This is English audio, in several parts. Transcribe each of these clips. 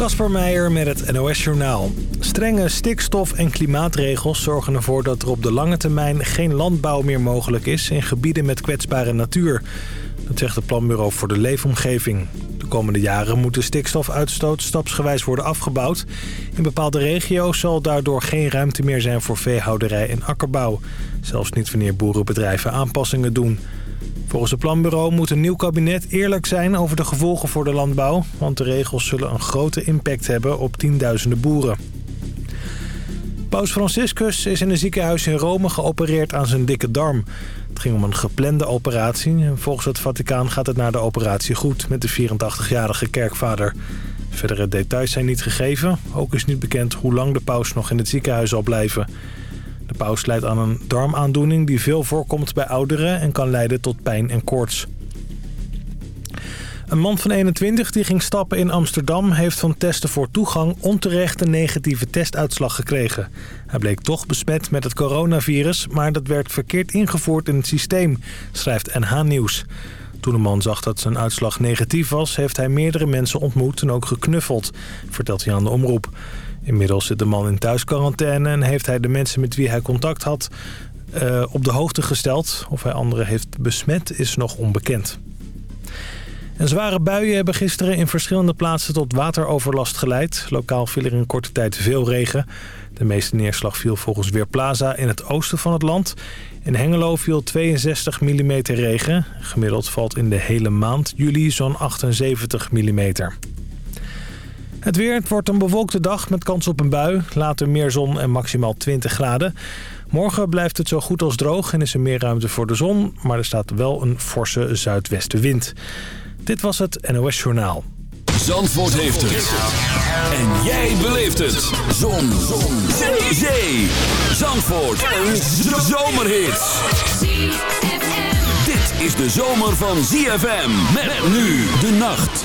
Kasper Meijer met het NOS Journaal. Strenge stikstof- en klimaatregels zorgen ervoor dat er op de lange termijn geen landbouw meer mogelijk is in gebieden met kwetsbare natuur. Dat zegt het Planbureau voor de Leefomgeving. De komende jaren moet de stikstofuitstoot stapsgewijs worden afgebouwd. In bepaalde regio's zal daardoor geen ruimte meer zijn voor veehouderij en akkerbouw. Zelfs niet wanneer boerenbedrijven aanpassingen doen. Volgens het planbureau moet een nieuw kabinet eerlijk zijn over de gevolgen voor de landbouw... want de regels zullen een grote impact hebben op tienduizenden boeren. Paus Franciscus is in een ziekenhuis in Rome geopereerd aan zijn dikke darm. Het ging om een geplande operatie. En volgens het Vaticaan gaat het na de operatie goed met de 84-jarige kerkvader. Verdere details zijn niet gegeven. Ook is niet bekend hoe lang de paus nog in het ziekenhuis zal blijven. De paus leidt aan een darmaandoening die veel voorkomt bij ouderen en kan leiden tot pijn en koorts. Een man van 21 die ging stappen in Amsterdam heeft van testen voor toegang onterecht een negatieve testuitslag gekregen. Hij bleek toch besmet met het coronavirus, maar dat werd verkeerd ingevoerd in het systeem, schrijft NH Nieuws. Toen de man zag dat zijn uitslag negatief was, heeft hij meerdere mensen ontmoet en ook geknuffeld, vertelt hij aan de omroep. Inmiddels zit de man in thuisquarantaine en heeft hij de mensen met wie hij contact had uh, op de hoogte gesteld. Of hij anderen heeft besmet is nog onbekend. En zware buien hebben gisteren in verschillende plaatsen tot wateroverlast geleid. Lokaal viel er in korte tijd veel regen. De meeste neerslag viel volgens Weerplaza in het oosten van het land. In Hengelo viel 62 mm regen. Gemiddeld valt in de hele maand juli zo'n 78 mm. Het weer het wordt een bewolkte dag met kans op een bui. Later meer zon en maximaal 20 graden. Morgen blijft het zo goed als droog en is er meer ruimte voor de zon. Maar er staat wel een forse zuidwestenwind. Dit was het NOS Journaal. Zandvoort heeft het. En jij beleeft het. Zon. zon. Zee. Zee. Zandvoort. Een zomerhit. Dit is de zomer van ZFM. Met nu de nacht.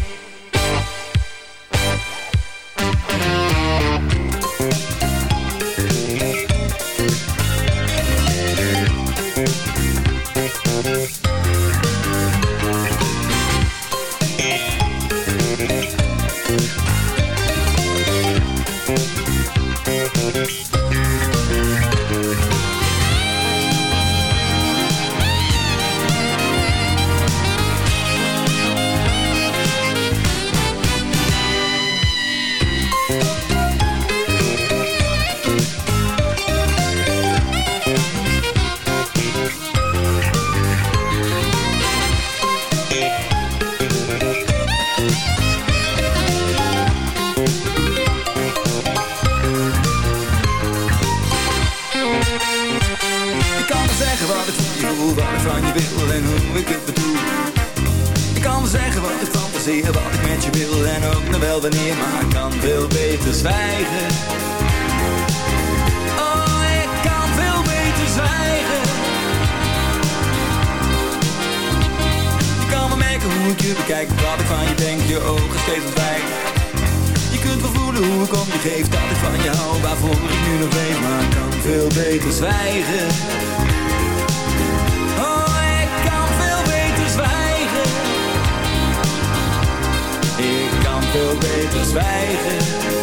beter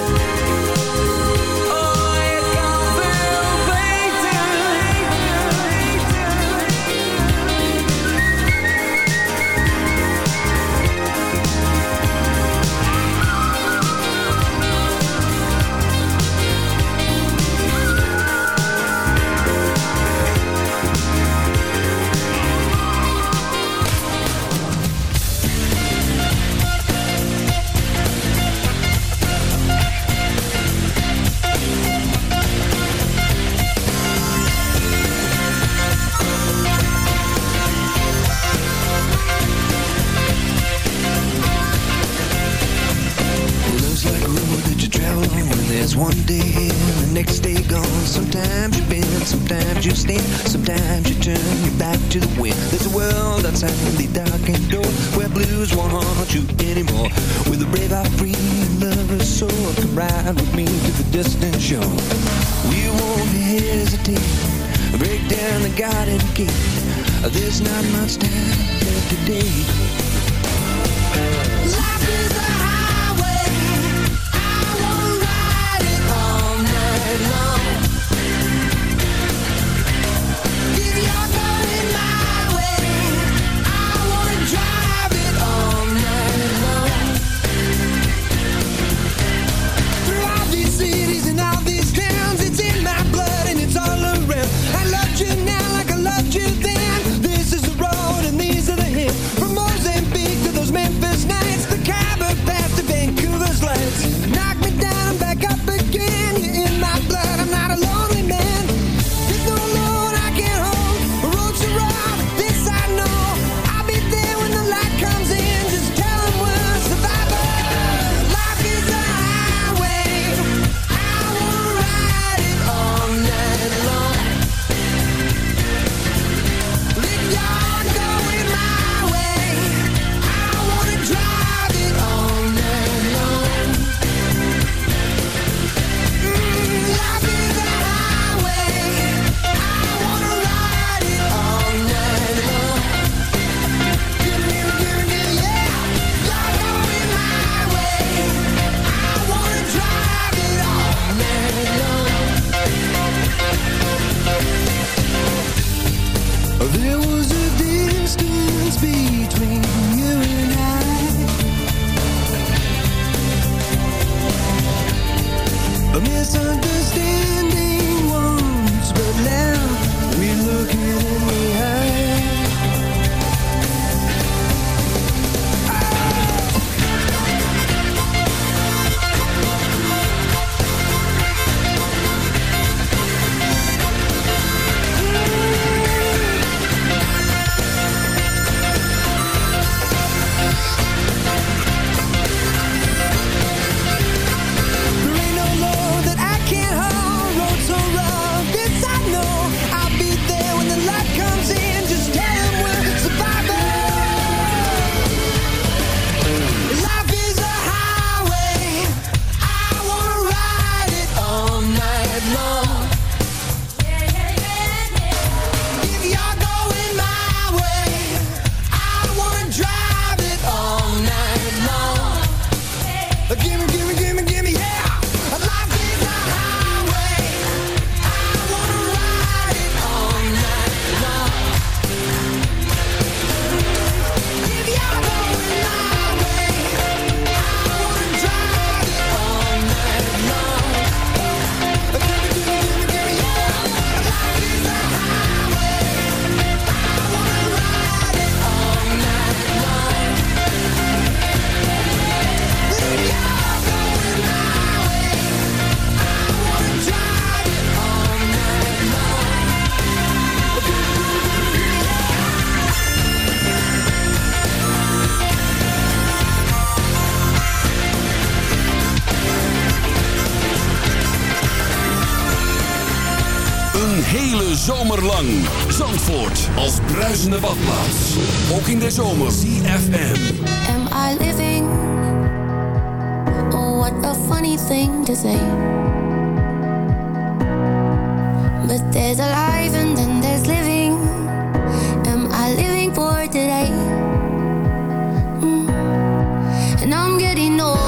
hele zomer lang. Zandvoort als bruisende badplaats. Ook in de zomer. CFM. Am I living? Oh, what a funny thing to say. But there's alive and then there's living. Am I living for today? Mm. And I'm getting old.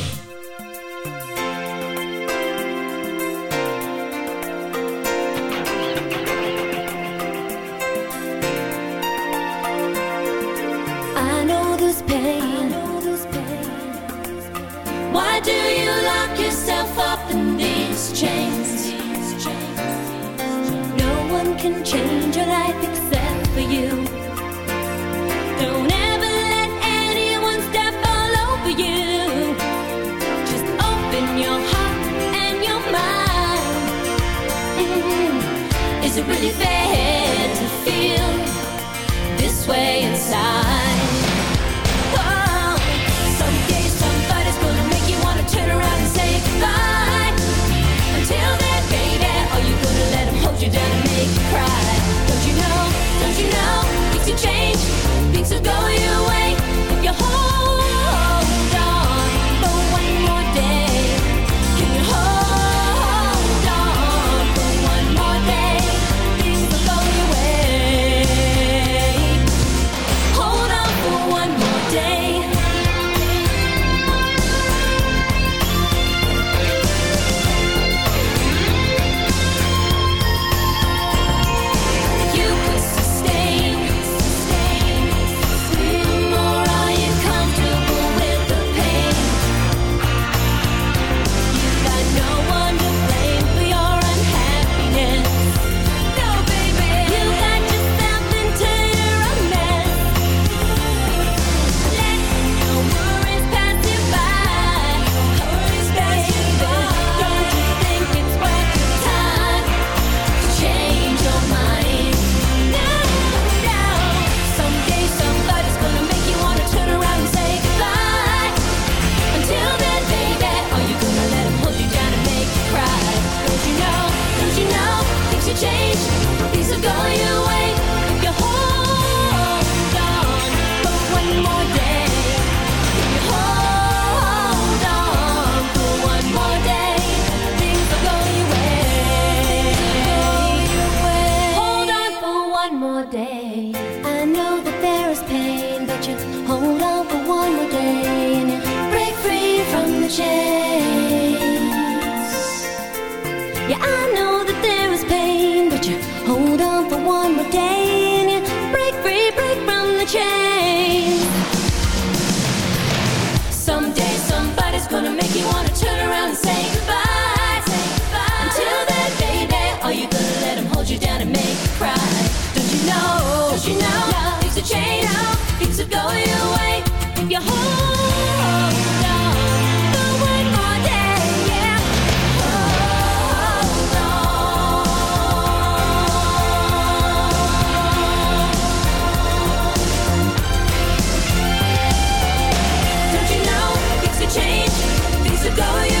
ago you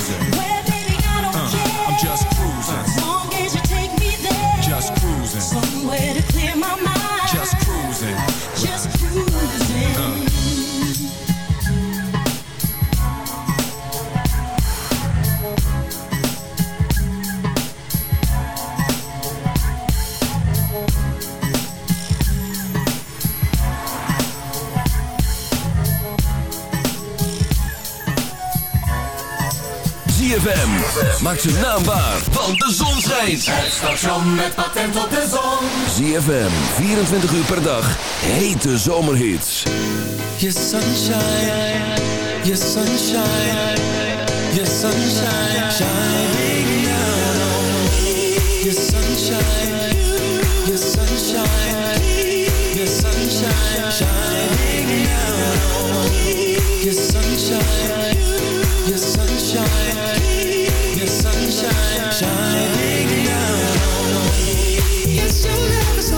ZFM. Maak zijn naam waar, want de zon schijnt. Het station met patent op de zon. ZFM, 24 uur per dag. Hete zomerhits. Your sunshine, your sunshine, your sunshine, shining down on me. Your sunshine, your sunshine, your sunshine, shining. Your sunshine, your sunshine, your sunshine, shining down. Yes, your love is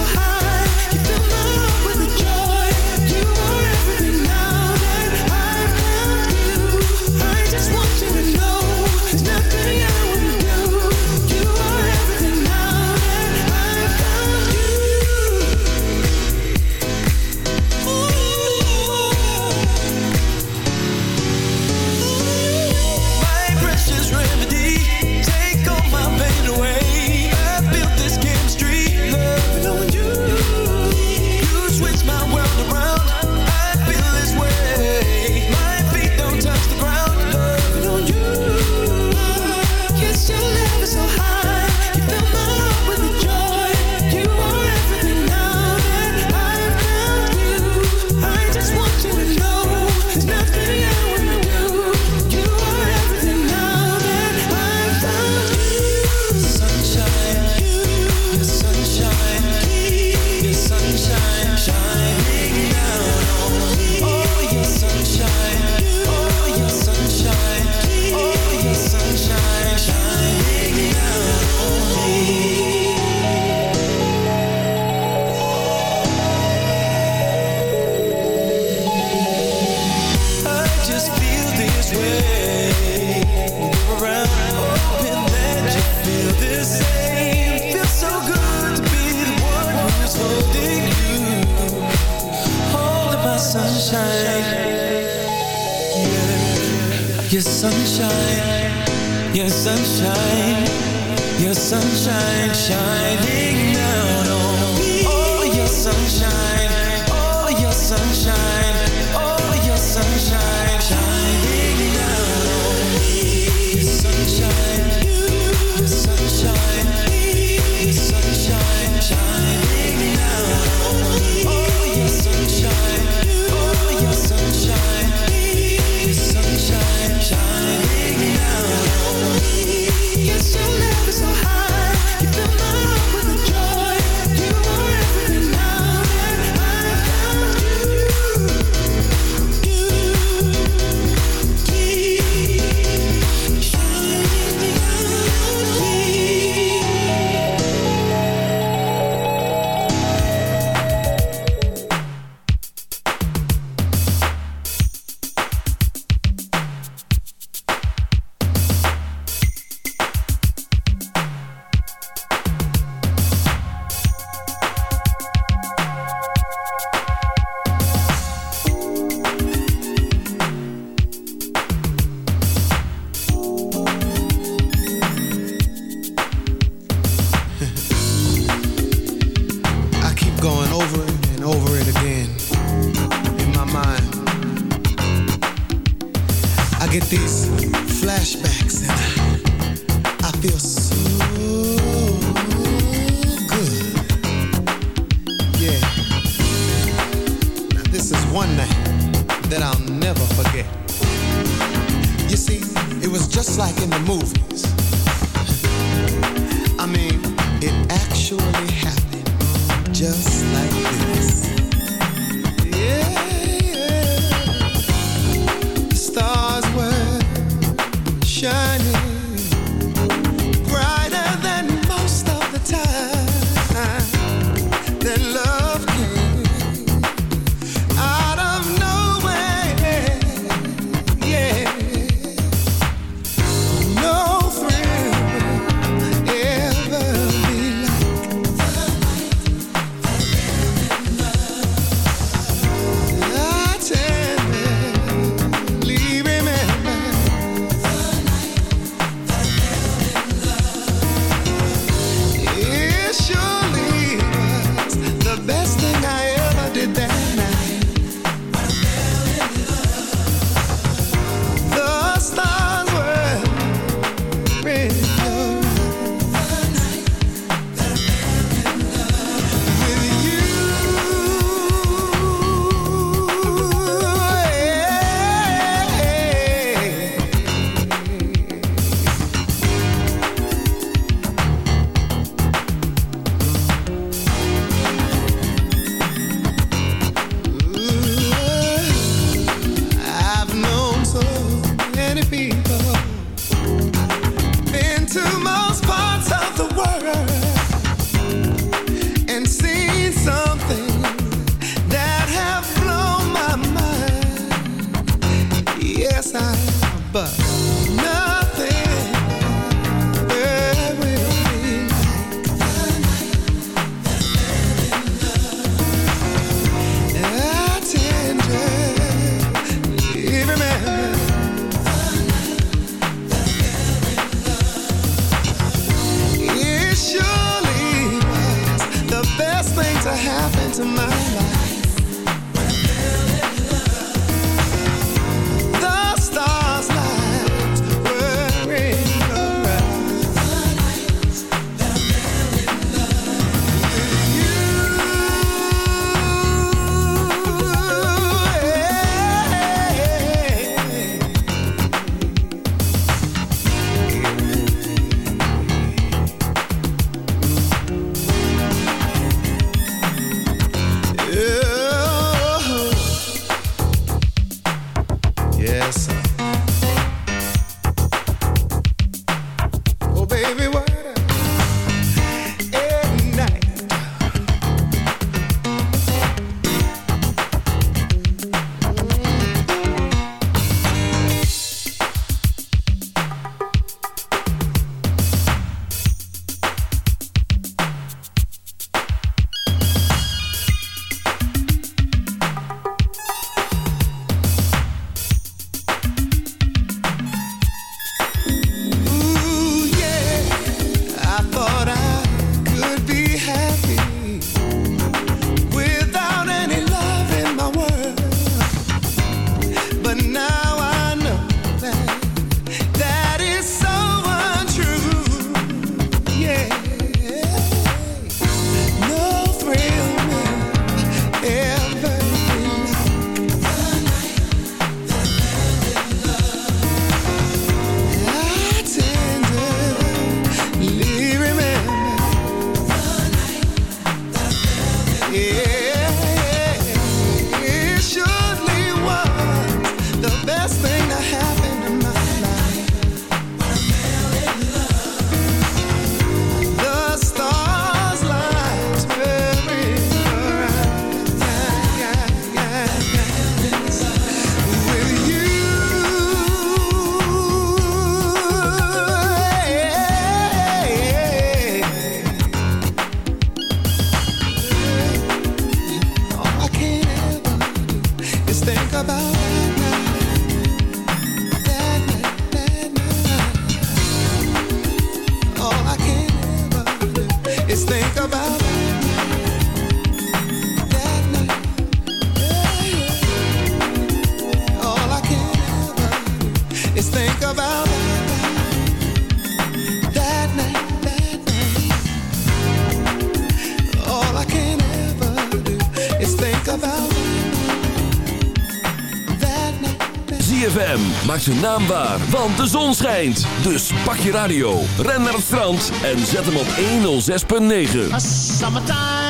Maak zijn naam waar, want de zon schijnt. Dus pak je radio, ren naar het strand en zet hem op 106.9.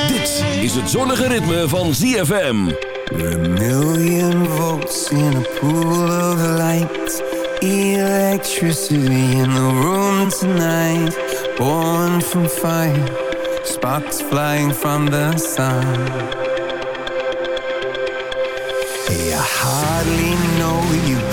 Dit is het zonnige ritme van ZFM. A million volts in a pool of light. Electricity in the room tonight. Born from fire, sparks flying from the sun. Hey, I hardly know you